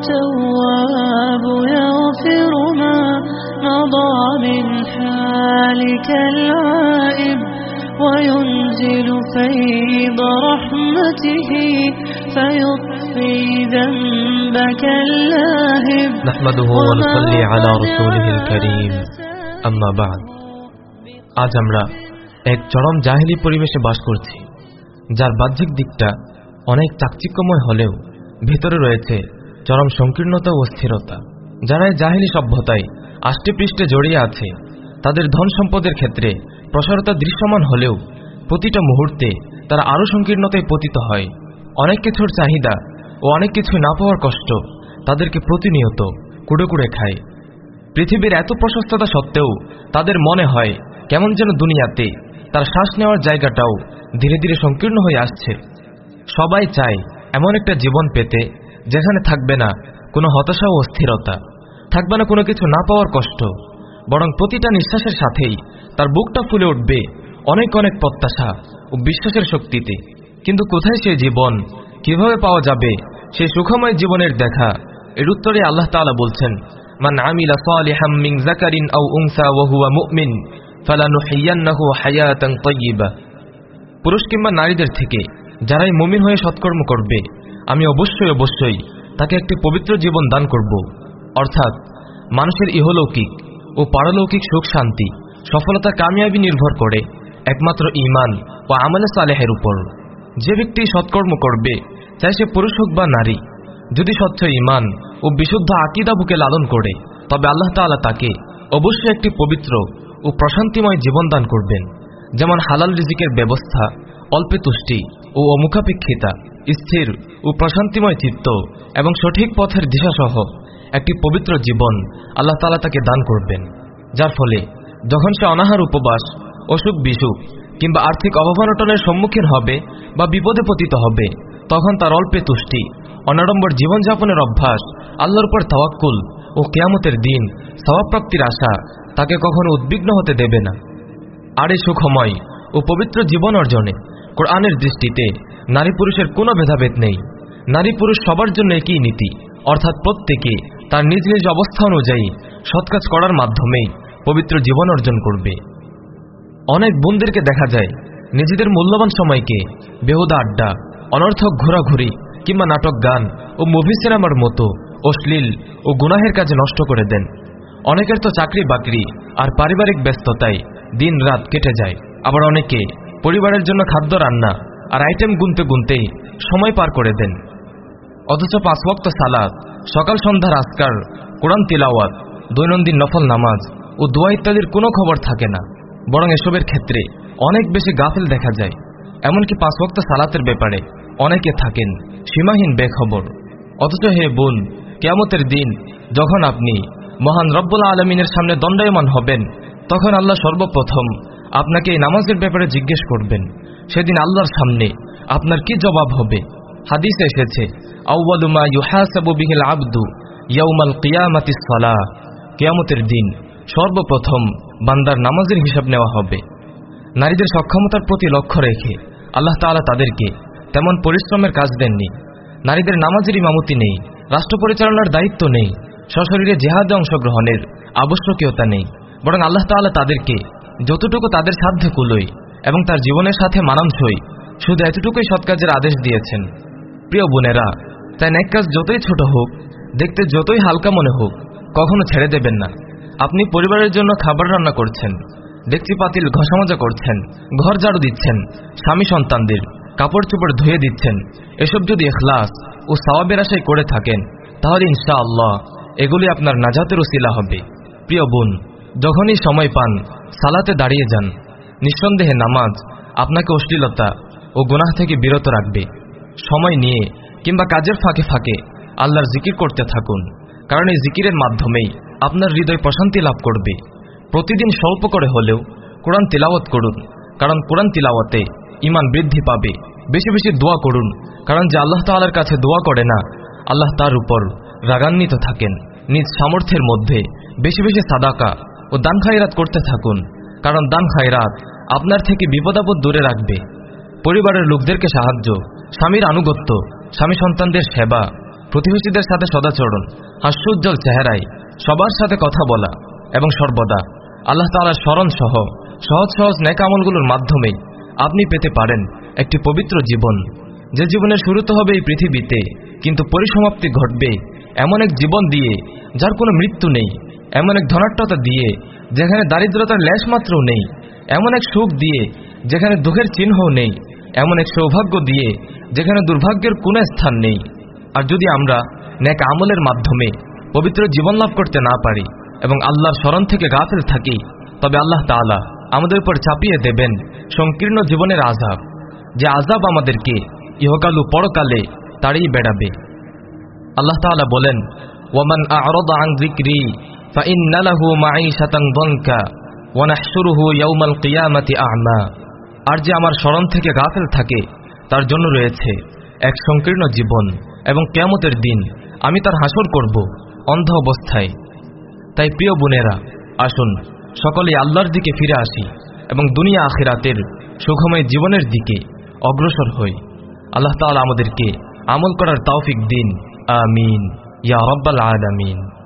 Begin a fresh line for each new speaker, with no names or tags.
التواب يغفر ما مضى من حالك العائب وينزل فيض رحمته فيطفي ذنبك اللاهب
نحمده ونصلي على رسوله الكريم أما بعد আজ আমরা এক চরম জাহিলি পরিবেশে বাস করছি যার বাহ্যিক দিকটা অনেক চাকচিক্যময় হলেও ভেতরে রয়েছে চরম সংকীর্ণতা ও স্থিরতা। যারা এই জাহিলি সভ্যতায় আষ্টেপৃষ্ঠে জড়িয়ে আছে, তাদের ধন সম্পদের ক্ষেত্রে প্রসারতা দৃশ্যমান হলেও প্রতিটা মুহূর্তে তারা আরও সংকীর্ণতায় পতিত হয়। অনেক কিছুর চাহিদা ও অনেক কিছু না পাওয়ার কষ্ট তাদেরকে প্রতিনিয়ত কুড়ে কুড়ে খায়। পৃথিবীর এত প্রশস্ততা সত্ত্বেও তাদের মনে হয় কেমন যেন দুনিয়াতে তার শ্বাস নেওয়ার জায়গাটাও ধীরে ধীরে সংকীর্ণ হয়ে আসছে। সবাই চায় এমন একটা জীবন পেতে যেখানে থাকবে না কোনো হতাশা ও অস্থিরতা, থাকবে না কোনো কিছু না পাওয়ার কষ্ট, বরং প্রতিটা নিঃশ্বাসের সাথেই তার বুকটা ফুলে উঠবে অনেক অনেক প্রত্যাশা ও বিশ্বাসের শক্তিতে। কিন্তু কোথায় সে জীবন, কীভাবে পাওয়া যাবে সেই সুখময় জীবনের দেখা? এর উত্তরে আল্লাহ তাআলা বলছেন, মান আমিলা সালিহাম মিন যাকারিন আও উনসা ওয়া হুয়া মুমিন ফালানুহিয়ান্নাহু হায়াতান তাইয়্যিবা পুরুষ কিংবা নারীদের থেকে, যারাই মুমিন হয়ে সৎকর্ম করবে আমি অবশ্যই অবশ্যই তাকে একটি পবিত্র জীবন দান করব। অর্থাৎ মানুষের ইহলৌকিক ও পারলৌকিক সুখ শান্তি, সফলতা কামিয়াবি নির্ভর করে একমাত্র ইমান ও আমলে সালেহের উপর। যে ব্যক্তি সৎকর্ম করবে, চাই সে পুরুষ হোক বা নারী, যদি স্বচ্ছ ইমান ও বিশুদ্ধ আকিদা বুকে লালন করে, তবে আল্লাহ তাআলা তাকে অবশ্যই একটি পবিত্র ও প্রশান্তিময় জীবন দান করবেন, যেমন হালাল রিজিকের ব্যবস্থা, অল্পে তুষ্টি ও অমুখাপেক্ষিতা। স্থির ও প্রশান্তিময় চিত্ত এবং সঠিক পথের দিশাসহ একটি পবিত্র জীবন আল্লাহ তালা তাকে দান করবেন, যার ফলে যখন সে অনাহার উপবাস, অসুখ বিসুখ কিংবা আর্থিক অভাবনটনের সম্মুখীন হবে বা বিপদে পতিত হবে, তখন তার অল্পে তুষ্টি, অনাড়ম্বর জীবনযাপনের অভ্যাস, আল্লাহর উপর তাওয়াক্কুল ও কেয়ামতের দিন স্বভাবপ্রাপ্তির আশা তাকে কখনো উদ্বিগ্ন হতে দেবে না। আর এই সুখময় ও পবিত্র জীবন অর্জনে কোরআনের দৃষ্টিতে নারী পুরুষের কোনো ভেদাভেদ নেই। নারী পুরুষ সবার জন্য একই নীতি, অর্থাৎ প্রত্যেকে তার নিজ নিজ অবস্থা অনুযায়ী সৎকাজ করার মাধ্যমেই পবিত্র জীবন অর্জন করবে। অনেক বোনদেরকে দেখা যায়, নিজেদের মূল্যবান সময়কে বেহুদা আড্ডা, অনর্থক ঘোরাঘুরি কিংবা নাটক গান ও মুভি সিনেমার মতো অশ্লীল ও গুনাহের কাজে নষ্ট করে দেন। অনেকের তো চাকরি বাকরি আর পারিবারিক ব্যস্ততায় দিন রাত কেটে যায়। আবার অনেকে পরিবারের জন্য খাদ্য রান্না আর আইটেম গুনতে গুনতেই সময় পার করে দেন। অথচ পাঁচ ওয়াক্ত সালাদ সকাল সন্ধ্যার আজকার কোরআন তিলাওয়াত, দৈনন্দিন নফল নামাজ ও দোয়া ইত্যাদির কোনো খবর থাকে না। বরং এসবের ক্ষেত্রে অনেক বেশি গাফিল দেখা যায়। এমনকি পাঁচ ওয়াক্ত সালাতের ব্যাপারে অনেকে থাকেন সীমাহীন বেখবর। অথচ হে বোন, কেয়ামতের দিন যখন আপনি মহান রব্বুল আলমিনের সামনে দণ্ডায়মান হবেন, তখন আল্লাহ সর্বপ্রথম আপনাকে এই নামাজের ব্যাপারে জিজ্ঞেস করবেন। সেদিন আল্লাহর সামনে আপনার কি জবাব হবে? হাদিস এসেছে আউ্বালুমা আবদু ইয়াউমাল কিয়ামতের দিন সর্বপ্রথম বান্দার নামাজের হিসাব নেওয়া হবে। নারীদের সক্ষমতার প্রতি লক্ষ্য রেখে আল্লাহ তাআলা তাদেরকে তেমন পরিশ্রমের কাজ দেননি। নারীদের নামাজের ইমামতি নেই, রাষ্ট্র পরিচালনার দায়িত্ব নেই, সশরীরে জেহাদে অংশগ্রহণের আবশ্যকীয়তা নেই। বরং আল্লাহ তাআলা তাদেরকে যতটুকু তাদের সাধ্যে কুলোই এবং তার জীবনের সাথে মানানসই শুধু এতটুকুই সৎকাজের আদেশ দিয়েছেন। প্রিয় বোনেরা, তাই ন্যাক কাজ যতই ছোট হোক, দেখতে যতই হালকা মনে হোক, কখনো ছেড়ে দেবেন না। আপনি পরিবারের জন্য খাবার রান্না করছেন ডেকচি পাতিল ঘষামজা করছেন, ঘর ঝাড়ু দিচ্ছেন, স্বামী সন্তানদের কাপড় চোপড় ধুয়ে দিচ্ছেন, এসব যদি এখলাস ও সাওয়াবের আশায় করে থাকেন, তাহলে ইনশা আল্লাহ এগুলি আপনার নাজাতের ওসিলা হবে। প্রিয় বোন, যখনই সময় পান সালাতে দাঁড়িয়ে যান। নিঃসন্দেহে নামাজ আপনাকে অশ্লীলতা ও গুনাহ থেকে বিরত রাখবে। সময় নিয়ে কিংবা কাজের ফাঁকে ফাঁকে আল্লাহর জিকির করতে থাকুন, কারণ এই জিকিরের মাধ্যমেই আপনার হৃদয় প্রশান্তি লাভ করবে। প্রতিদিন স্বল্প করে হলেও কোরআন তিলাওয়াত করুন, কারণ কোরআন তিলাওয়াতে ইমান বৃদ্ধি পাবে। বেশি বেশি দোয়া করুন, কারণ যে আল্লাহ তাআলার কাছে দোয়া করে না, আল্লাহ তার উপর রাগান্বিত থাকেন। নিজ সামর্থ্যের মধ্যে বেশি বেশি সাদাকা ও দান খায়রাত করতে থাকুন, কারণ দান খায়রাত আপনার থেকে বিপদাপদ দূরে রাখবে। পরিবারের লোকদেরকে সাহায্য, স্বামীর আনুগত্য, স্বামী সন্তানদের সেবা, প্রতিবেশীদের সাথে সদাচরণ, হাস্যোজ্জ্বল চেহারায়, সবার সাথে কথা বলা এবং সর্বদা আল্লাহ তালার স্মরণ সহ সহজ সহজ ন্যাকামলগুলোর মাধ্যমে আপনি পেতে পারেন একটি পবিত্র জীবন। যে জীবনের শুরু তো হবে এই পৃথিবীতে, কিন্তু পরিসমাপ্তি ঘটবে এমন এক জীবন দিয়ে যার কোনো মৃত্যু নেই। এমন এক ধনাট্যতা দিয়ে, যেখানে দারিদ্রতার লেশ মাত্রও নেই, এমন এক সুখ দিয়ে, যেখানে দুঃখের চিহ্নও নেই, এমন এক সৌভাগ্য দিয়ে, যেখানে দুর্ভাগ্যের কোনো স্থান নেই। আর যদি আমরা ন্যাক আমলের মাধ্যমে পবিত্র জীবন লাভ করতে না পারি এবং আল্লাহর স্মরণ থেকে গাফেল থাকি, তবে আল্লাহ তাআলা আমাদের উপর চাপিয়ে দেবেন সংকীর্ণ জীবনের আজাব যে আজাব আমাদেরকে ইহকালু পরকালে তাড়িয়ে বেড়াবে। আল্লাহ তাআলা বলেন ওয়ামান আ'রাদা যিকরি লাহু মাঈশাতান দনকা ওয়া নাহশুরুহু ইয়াওমাল কিয়ামাতি আ'মা আর যে আমার স্মরণ থেকে গাফেল থাকে, তার জন্য রয়েছে এক সংকীর্ণ জীবন এবং কেয়ামতের দিন আমি তার হাসর করব অন্ধ অবস্থায়। তাই প্রিয় বোনেরা, আসুন সকলে আল্লাহর দিকে ফিরে আসি এবং দুনিয়া আখিরাতের সুখময় জীবনের দিকে অগ্রসর হই। আল্লাহ তাআলা আমাদেরকে আমল করার তৌফিক দিন। আমিন। ইয়া রব্বাল আলামিন।